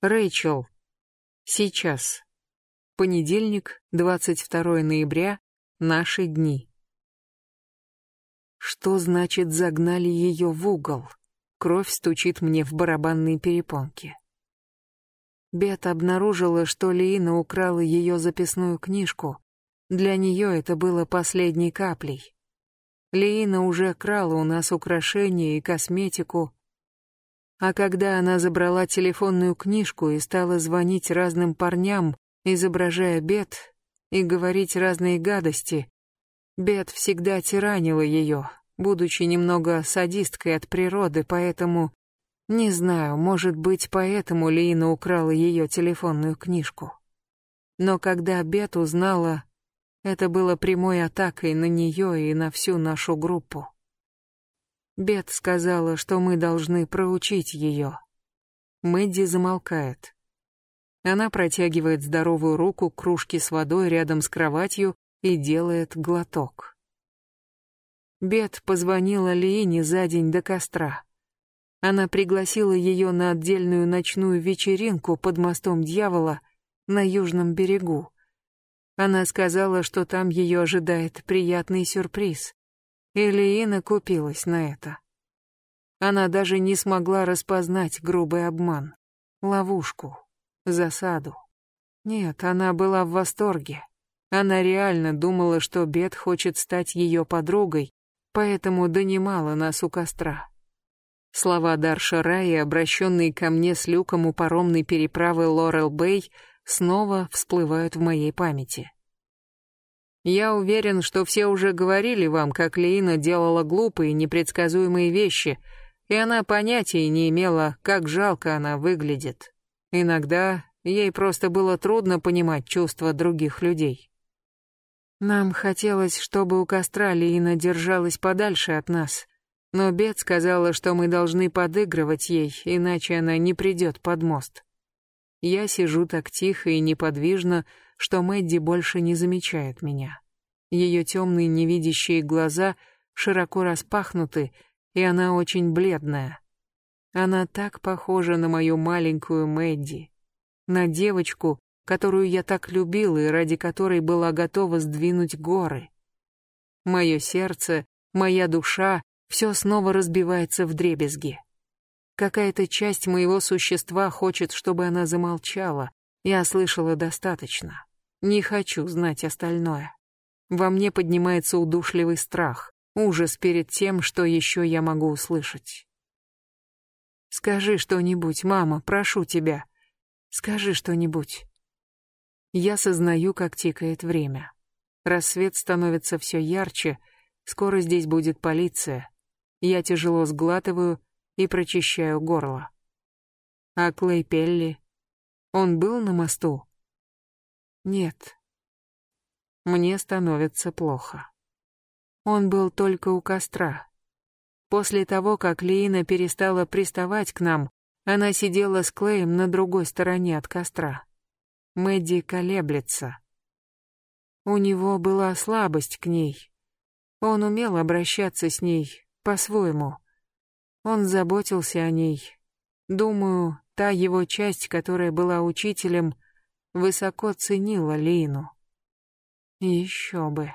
Рэйчел. Сейчас. Понедельник, 22 ноября, наши дни. Что значит загнали ее в угол? Кровь стучит мне в барабанные перепонки. Бет обнаружила, что Лиина украла ее записную книжку. Для нее это было последней каплей. Лиина уже крала у нас украшения и косметику, а когда она забрала телефонную книжку и стала звонить разным парням, изображая Бет, и говорить разные гадости, Бет всегда тиранила ее, будучи немного садисткой от природы, поэтому... Не знаю, может быть, поэтому Лина украла ее телефонную книжку. Но когда Бет узнала, это было прямой атакой на нее и на всю нашу группу. Бет сказала, что мы должны проучить ее. Мэдди замолкает. Она протягивает здоровую руку к кружке с водой рядом с кроватью и делает глоток. Бет позвонила Лиине за день до костра. Она пригласила ее на отдельную ночную вечеринку под мостом дьявола на южном берегу. Она сказала, что там ее ожидает приятный сюрприз. Ильина купилась на это. Она даже не смогла распознать грубый обман, ловушку, засаду. Нет, она была в восторге. Она реально думала, что Бет хочет стать ее подругой, поэтому донимала нас у костра. Слова Дарша Раи, обращенные ко мне с люком у паромной переправы Лорел-Бэй, снова всплывают в моей памяти. Я уверен, что все уже говорили вам, как Леина делала глупые, непредсказуемые вещи, и она понятия не имела, как жалко она выглядит. Иногда ей просто было трудно понимать чувства других людей. Нам хотелось, чтобы у костра Леина держалась подальше от нас, но Бет сказала, что мы должны подыгрывать ей, иначе она не придет под мост. Я сижу так тихо и неподвижно, что Мэдди больше не замечает меня. Ее темные невидящие глаза широко распахнуты, и она очень бледная. Она так похожа на мою маленькую Мэдди, на девочку, которую я так любила и ради которой была готова сдвинуть горы. Мое сердце, моя душа, все снова разбивается в дребезги. Какая-то часть моего существа хочет, чтобы она замолчала. Я слышала достаточно. Не хочу знать остальное. Во мне поднимается удушливый страх, ужас перед тем, что еще я могу услышать. Скажи что-нибудь, мама, прошу тебя. Скажи что-нибудь. Я сознаю, как тикает время. Рассвет становится все ярче, скоро здесь будет полиция. Я тяжело сглатываю и прочищаю горло. А Клей Пелли? Он был на мосту? Нет. Мне становится плохо. Он был только у костра. После того, как Лиина перестала приставать к нам, она сидела с Клеем на другой стороне от костра. Мэдди колеблется. У него была слабость к ней. Он умел обращаться с ней по-своему. Он заботился о ней. Думаю, та его часть, которая была учителем, — высоко ценила Лину. Еще бы.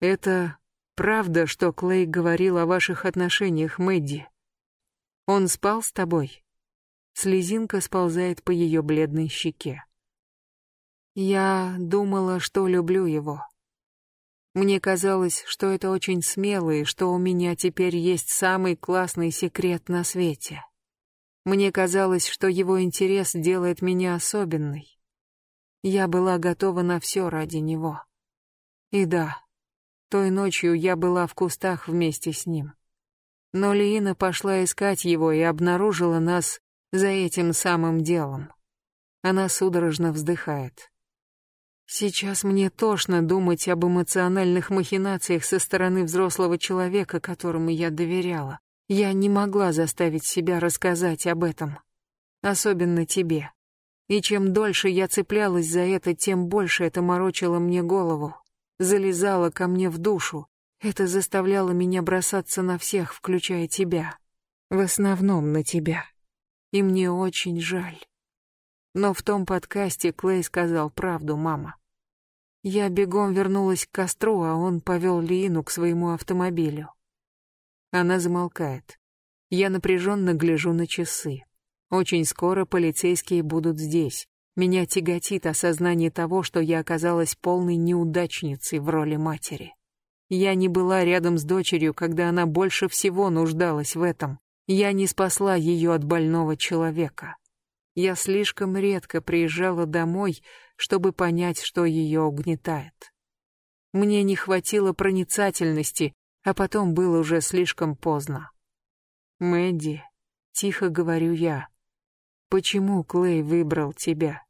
Это правда, что Клей говорил о ваших отношениях, Мэдди? Он спал с тобой? Слезинка сползает по ее бледной щеке. Я думала, что люблю его. Мне казалось, что это очень смело и что у меня теперь есть самый классный секрет на свете. Мне казалось, что его интерес делает меня особенной. Я была готова на все ради него. И да, той ночью я была в кустах вместе с ним. Но Лиина пошла искать его и обнаружила нас за этим самым делом. Она судорожно вздыхает. Сейчас мне тошно думать об эмоциональных махинациях со стороны взрослого человека, которому я доверяла. Я не могла заставить себя рассказать об этом. Особенно тебе. И чем дольше я цеплялась за это, тем больше это морочило мне голову. Залезало ко мне в душу. Это заставляло меня бросаться на всех, включая тебя. В основном на тебя. И мне очень жаль. Но в том подкасте Клей сказал правду, мама. Я бегом вернулась к костру, а он повел Лину к своему автомобилю. Она замолкает. Я напряженно гляжу на часы. Очень скоро полицейские будут здесь. Меня тяготит осознание того, что я оказалась полной неудачницей в роли матери. Я не была рядом с дочерью, когда она больше всего нуждалась в этом. Я не спасла ее от больного человека. Я слишком редко приезжала домой, чтобы понять, что ее угнетает. Мне не хватило проницательности, а потом было уже слишком поздно. «Мэдди», — тихо говорю я, — «почему Клей выбрал тебя?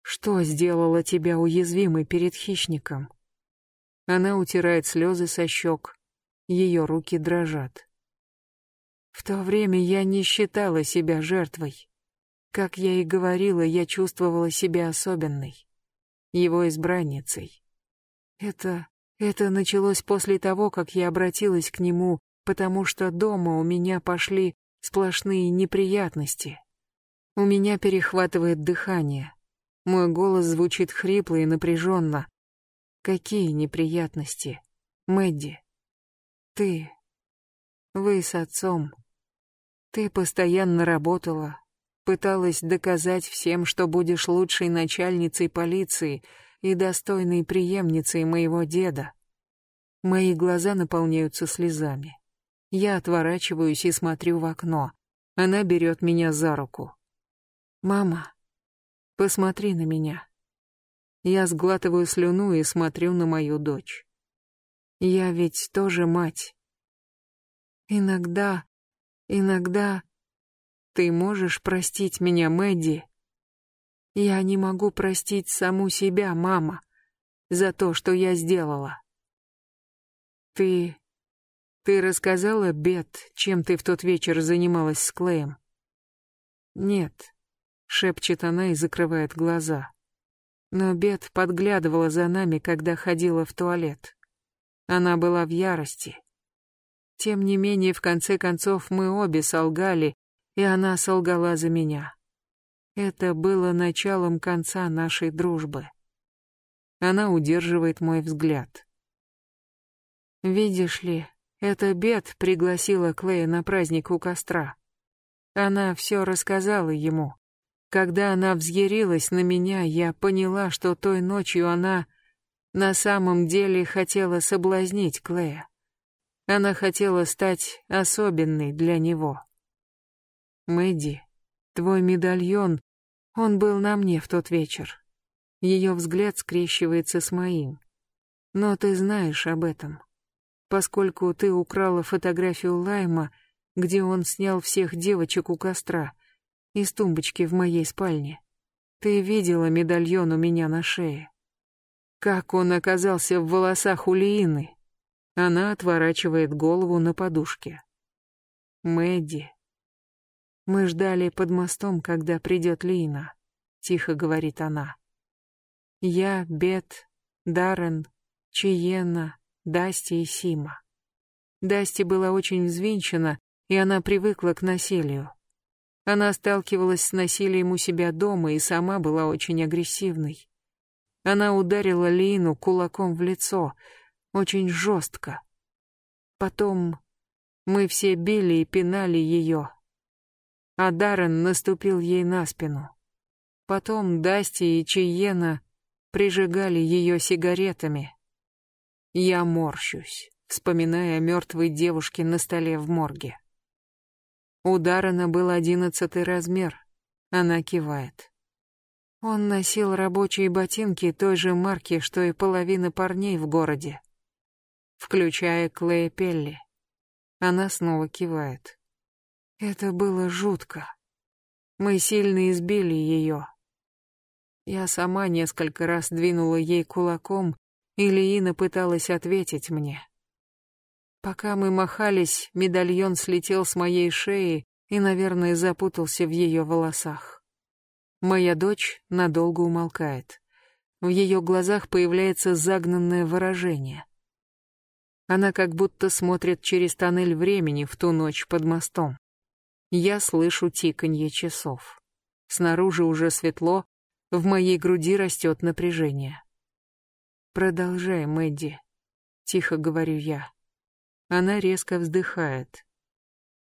Что сделало тебя уязвимой перед хищником?» Она утирает слезы со щек, ее руки дрожат. В то время я не считала себя жертвой. Как я и говорила, я чувствовала себя особенной, его избранницей. Это... это началось после того, как я обратилась к нему, потому что дома у меня пошли сплошные неприятности. У меня перехватывает дыхание. Мой голос звучит хрипло и напряженно. Какие неприятности, Мэдди? Ты... Вы с отцом. Ты постоянно работала, Пыталась доказать всем, что будешь лучшей начальницей полиции и достойной преемницей моего деда. Мои глаза наполняются слезами. Я отворачиваюсь и смотрю в окно. Она берет меня за руку. «Мама, посмотри на меня». Я сглатываю слюну и смотрю на мою дочь. Я ведь тоже мать. Иногда, иногда ты можешь простить меня, Мэдди? Я не могу простить саму себя, мама, за то, что я сделала. Ты... Ты рассказала, Бет, чем ты в тот вечер занималась с Клеем? Нет, шепчет она и закрывает глаза. Но Бет подглядывала за нами, когда ходила в туалет. Она была в ярости. Тем не менее, в конце концов, мы обе солгали, и она солгала за меня. Это было началом конца нашей дружбы. Она удерживает мой взгляд. Видишь ли, эта Бет пригласила Клея на праздник у костра. Она все рассказала ему. Когда она взъярилась на меня, я поняла, что той ночью она на самом деле хотела соблазнить Клея. Она хотела стать особенной для него. Мэдди, твой медальон, он был на мне в тот вечер. Ее взгляд скрещивается с моим. Но ты знаешь об этом, поскольку ты украла фотографию Лайма, где он снял всех девочек у костра, из тумбочки в моей спальне. Ты видела медальон у меня на шее. Как он оказался в волосах у Лиины? Она отворачивает голову на подушке. Мэдди, мы ждали под мостом, когда придет Лина, тихо говорит она. Я, Бет, Даррен, Чиена, Дасти и Сима. Дасти была очень взвинчена, и она привыкла к насилию. Она сталкивалась с насилием у себя дома и сама была очень агрессивной. Она ударила Лину кулаком в лицо, очень жестко. Потом мы все били и пинали ее, а Даррен наступил ей на спину. Потом Дасти и Чиена прижигали ее сигаретами. Я морщусь, вспоминая о мертвой девушке на столе в морге. У Даррена был одиннадцатый размер. Она кивает. Он носил рабочие ботинки той же марки, что и половина парней в городе, включая Клея Пелли. Она снова кивает. Это было жутко. Мы сильно избили ее. Я сама несколько раз двинула ей кулаком, и Лиина пыталась ответить мне. Пока мы махались, медальон слетел с моей шеи и, наверное, запутался в ее волосах. Моя дочь надолго умолкает. В ее глазах появляется загнанное выражение. Она как будто смотрит через тоннель времени в ту ночь под мостом. Я слышу тиканье часов. Снаружи уже светло, в моей груди растет напряжение. «Продолжай, Мэдди», — тихо говорю я. Она резко вздыхает.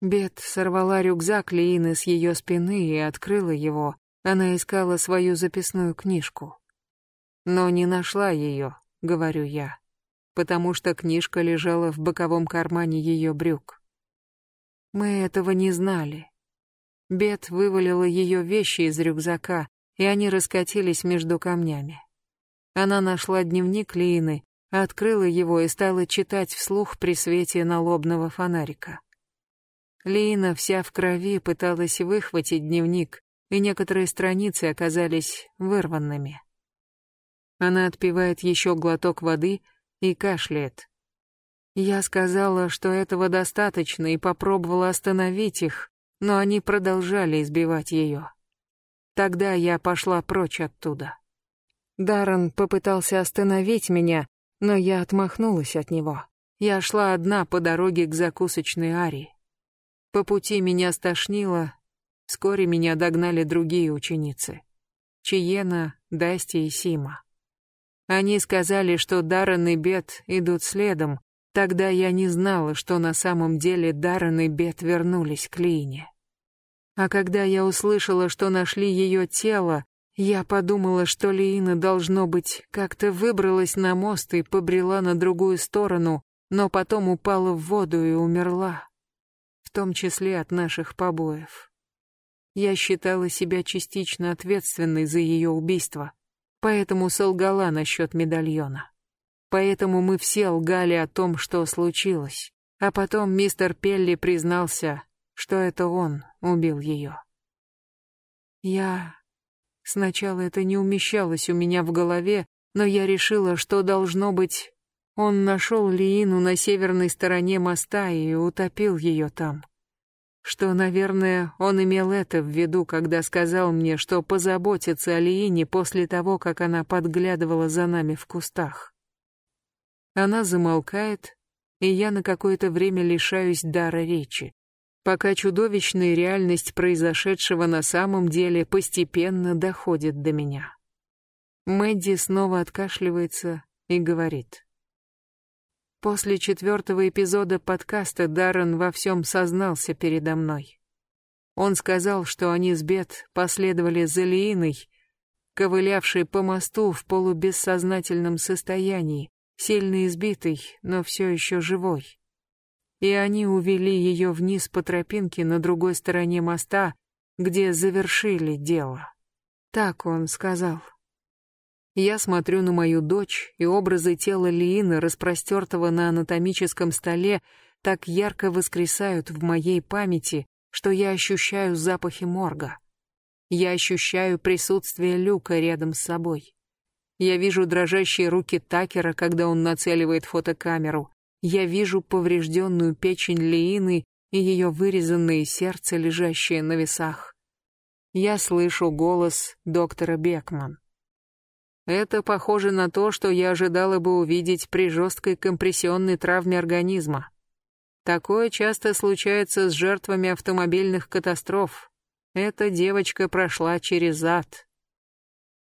Бет сорвала рюкзак Лиины с ее спины и открыла его. Она искала свою записную книжку. Но не нашла ее, говорю я, потому что книжка лежала в боковом кармане ее брюк. Мы этого не знали. Бет вывалила ее вещи из рюкзака, и они раскатились между камнями. Она нашла дневник Лиины, открыла его и стала читать вслух при свете налобного фонарика. Лина вся в крови пыталась выхватить дневник, и некоторые страницы оказались вырванными. Она отпивает еще глоток воды и кашляет. Я сказала, что этого достаточно, и попробовала остановить их, но они продолжали избивать ее. Тогда я пошла прочь оттуда. Даррен попытался остановить меня, но я отмахнулась от него. Я шла одна по дороге к закусочной Ари. По пути меня стошнило, вскоре меня догнали другие ученицы. Чиена, Дасти и Сима. Они сказали, что Даррен и Бет идут следом, тогда я не знала, что на самом деле Даррен и Бет вернулись к Лине. А когда я услышала, что нашли ее тело, я подумала, что Лиина, должно быть, как-то выбралась на мост и побрела на другую сторону, но потом упала в воду и умерла том числе от наших побоев. Я считала себя частично ответственной за ее убийство, поэтому солгала насчет медальона. Поэтому мы все лгали о том, что случилось. А потом мистер Пелли признался, что это он убил ее. Я... Сначала это не умещалось у меня в голове, но я решила, что должно быть он нашел Лиину на северной стороне моста и утопил ее там. Что, наверное, он имел это в виду, когда сказал мне, что позаботится о Лиине после того, как она подглядывала за нами в кустах. Она замолкает, и я на какое-то время лишаюсь дара речи, пока чудовищная реальность произошедшего на самом деле постепенно доходит до меня. Мэдди снова откашливается и говорит. После четвертого эпизода подкаста Даррен во всем сознался передо мной. Он сказал, что они с Бет последовали за Лииной, ковылявшей по мосту в полубессознательном состоянии, сильно избитой, но все еще живой. И они увели ее вниз по тропинке на другой стороне моста, где завершили дело. Так он сказал. Я смотрю на мою дочь, и образы тела Лиины, распростертого на анатомическом столе, так ярко воскресают в моей памяти, что я ощущаю запахи морга. Я ощущаю присутствие Люка рядом с собой. Я вижу дрожащие руки Такера, когда он нацеливает фотокамеру. Я вижу поврежденную печень Лиины и ее вырезанное сердце, лежащее на весах. Я слышу голос доктора Бекман. Это похоже на то, что я ожидала бы увидеть при жесткой компрессионной травме организма. Такое часто случается с жертвами автомобильных катастроф. Эта девочка прошла через ад.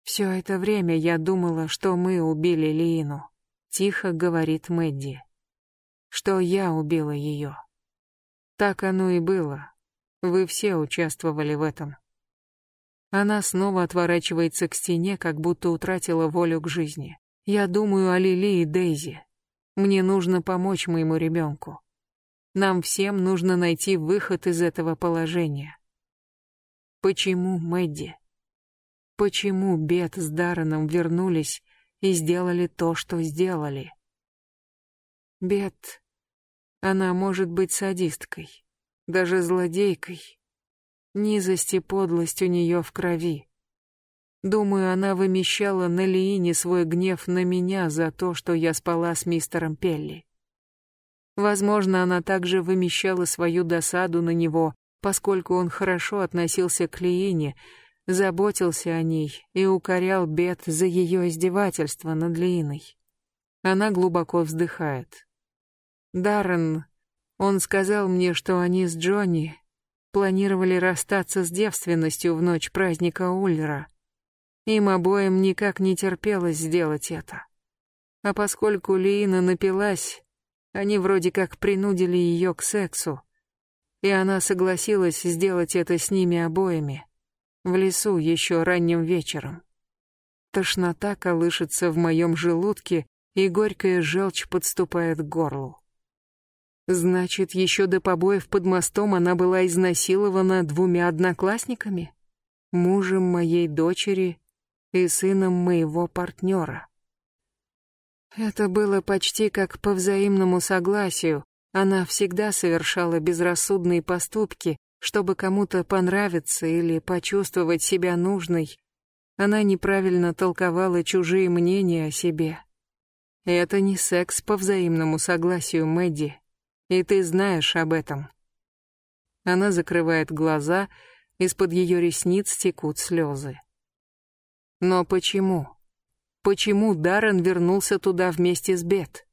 Все это время я думала, что мы убили Лину. Тихо говорит Мэдди. Что я убила ее. Так оно и было. Вы все участвовали в этом. Она снова отворачивается к стене, как будто утратила волю к жизни. Я думаю о Лили и Дейзи. Мне нужно помочь моему ребенку. Нам всем нужно найти выход из этого положения. Почему Мэдди? Почему Бет с Дарреном вернулись и сделали то, что сделали? Бет, она может быть садисткой, даже злодейкой, Низость и подлость у нее в крови. Думаю, она вымещала на Лиине свой гнев на меня за то, что я спала с мистером Пелли. Возможно, она также вымещала свою досаду на него, поскольку он хорошо относился к Лиине, заботился о ней и укорял Бет за ее издевательство над Лииной. Она глубоко вздыхает. Даррен, он сказал мне, что они с Джонни планировали расстаться с девственностью в ночь праздника Ульра. Им обоим никак не терпелось сделать это. А поскольку Лиина напилась, они вроде как принудили ее к сексу, и она согласилась сделать это с ними обоими, в лесу еще ранним вечером. Тошнота колышется в моем желудке, и горькая желчь подступает к горлу. Значит, еще до побоев под мостом она была изнасилована двумя одноклассниками? Мужем моей дочери и сыном моего партнера. Это было почти как по взаимному согласию. Она всегда совершала безрассудные поступки, чтобы кому-то понравиться или почувствовать себя нужной. Она неправильно толковала чужие мнения о себе. Это не секс по взаимному согласию, Мэдди. И ты знаешь об этом. Она закрывает глаза, из-под ее ресниц текут слезы. Но почему? Почему Даррен вернулся туда вместе с Бет?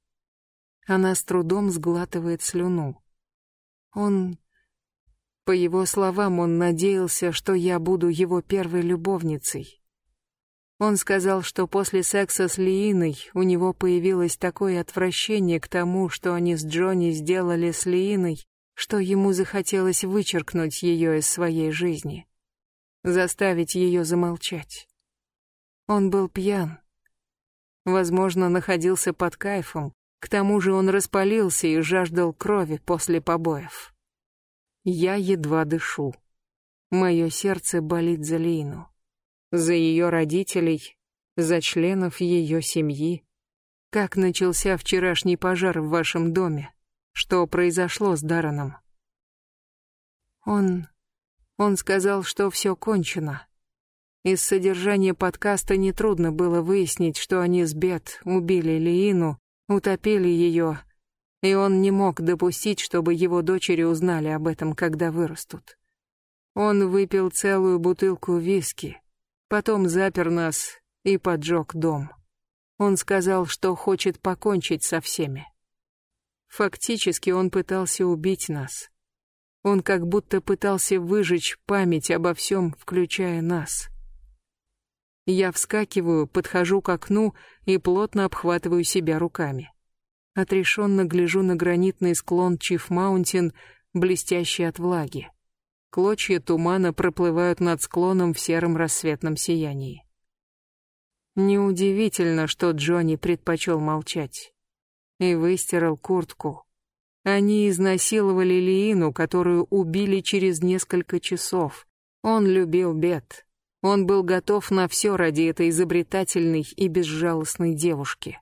Она с трудом сглатывает слюну. Он... По его словам, он надеялся, что я буду его первой любовницей. Он сказал, что после секса с Лииной у него появилось такое отвращение к тому, что они с Джонни сделали с Лииной, что ему захотелось вычеркнуть ее из своей жизни, заставить ее замолчать. Он был пьян. Возможно, находился под кайфом, к тому же он распалился и жаждал крови после побоев. Я едва дышу. Мое сердце болит за Лину за ее родителей, за членов ее семьи. Как начался вчерашний пожар в вашем доме? Что произошло с Дараном? Он... он сказал, что все кончено. Из содержания подкаста нетрудно было выяснить, что они с Бет убили Лиину, утопили ее, и он не мог допустить, чтобы его дочери узнали об этом, когда вырастут. Он выпил целую бутылку виски, Потом запер нас и поджег дом. Он сказал, что хочет покончить со всеми. Фактически он пытался убить нас. Он как будто пытался выжечь память обо всем, включая нас. Я вскакиваю, подхожу к окну и плотно обхватываю себя руками. Отрешенно гляжу на гранитный склон Чиф-Маунтин, блестящий от влаги. Клочья тумана проплывают над склоном в сером рассветном сиянии. Неудивительно, что Джонни предпочел молчать. И выстирал куртку. Они изнасиловали Лиину, которую убили через несколько часов. Он любил Бет. Он был готов на все ради этой изобретательной и безжалостной девушки.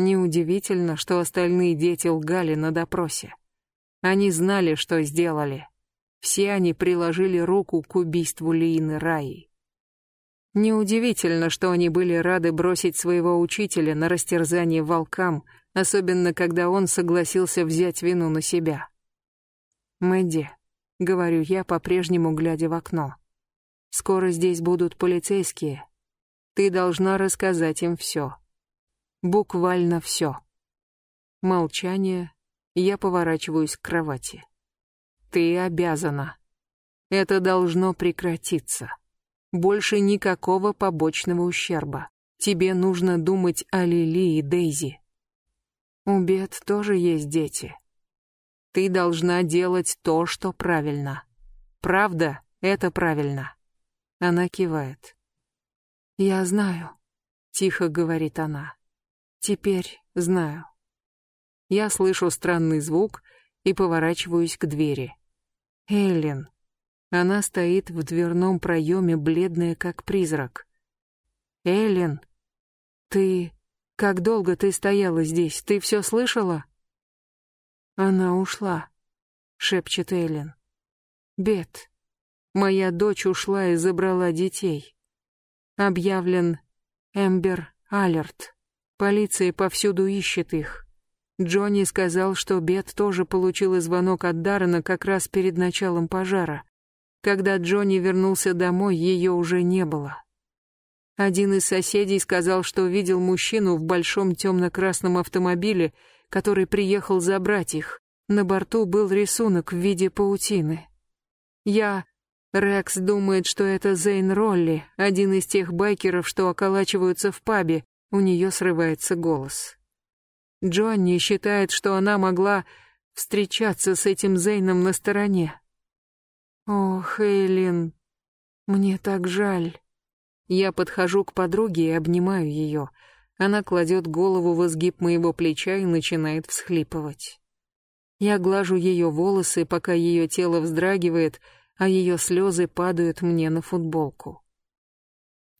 Неудивительно, что остальные дети лгали на допросе. Они знали, что сделали. Все они приложили руку к убийству Лиины Раи. Неудивительно, что они были рады бросить своего учителя на растерзание волкам, особенно когда он согласился взять вину на себя. «Мэдди», — говорю я, по-прежнему глядя в окно, — «скоро здесь будут полицейские. Ты должна рассказать им все. Буквально все». Молчание, я поворачиваюсь к кровати. Ты обязана. Это должно прекратиться. Больше никакого побочного ущерба. Тебе нужно думать о Лили и Дейзи. У Бет тоже есть дети. Ты должна делать то, что правильно. Правда, это правильно. Она кивает. Я знаю, тихо говорит она. Теперь знаю. Я слышу странный звук и поворачиваюсь к двери. Эллен. Она стоит в дверном проеме, бледная как призрак. Эллен, ты... Как долго ты стояла здесь? Ты все слышала? Она ушла, шепчет Эллен. Бет, моя дочь ушла и забрала детей. Объявлен Эмбер Алерт. Полиция повсюду ищет их. Джонни сказал, что Бет тоже получила звонок от Даррена как раз перед началом пожара. Когда Джонни вернулся домой, ее уже не было. Один из соседей сказал, что видел мужчину в большом темно-красном автомобиле, который приехал забрать их. На борту был рисунок в виде паутины. Я... Рекс думает, что это Зейн Ролли, один из тех байкеров, что околачиваются в пабе. У нее срывается голос. Джонни считает, что она могла встречаться с этим Зейном на стороне. Ох, Эйлин, мне так жаль. Я подхожу к подруге и обнимаю ее. Она кладет голову в изгиб моего плеча и начинает всхлипывать. Я глажу ее волосы, пока ее тело вздрагивает, а ее слезы падают мне на футболку.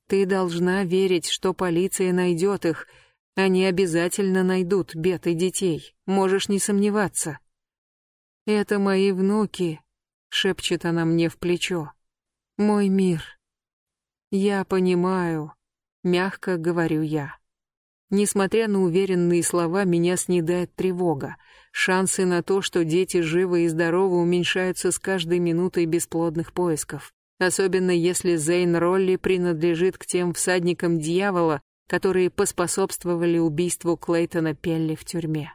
Ты должна верить, что полиция найдет их. Они обязательно найдут бед и детей. Можешь не сомневаться. Это мои внуки, шепчет она мне в плечо. Мой мир. Я понимаю, мягко говорю я. Несмотря на уверенные слова, меня снедает тревога. Шансы на то, что дети живы и здоровы, уменьшаются с каждой минутой бесплодных поисков. Особенно если Зейн Ролли принадлежит к тем всадникам дьявола, которые поспособствовали убийству Клейтона Пелли в тюрьме.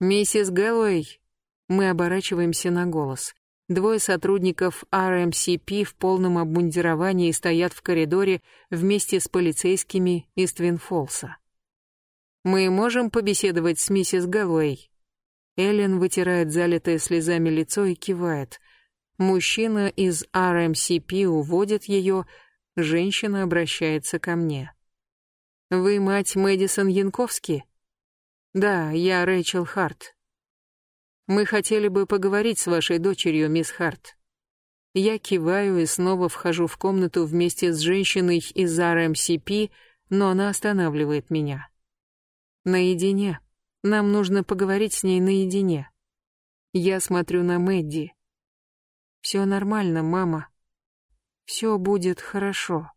«Миссис Гэллоуэй!» Мы оборачиваемся на голос. Двое сотрудников RMCP в полном обмундировании стоят в коридоре вместе с полицейскими из Твинфолса. «Мы можем побеседовать с миссис Гэллоуэй?» Эллен вытирает залитое слезами лицо и кивает. Мужчина из RMCP уводит ее, женщина обращается ко мне. «Вы мать Мэдисон Янковски?» «Да, я Рэйчел Харт. Мы хотели бы поговорить с вашей дочерью, мисс Харт. Я киваю и снова вхожу в комнату вместе с женщиной из RMCP, но она останавливает меня. Наедине. Нам нужно поговорить с ней наедине. Я смотрю на Мэдди. Все нормально, мама. Все будет хорошо.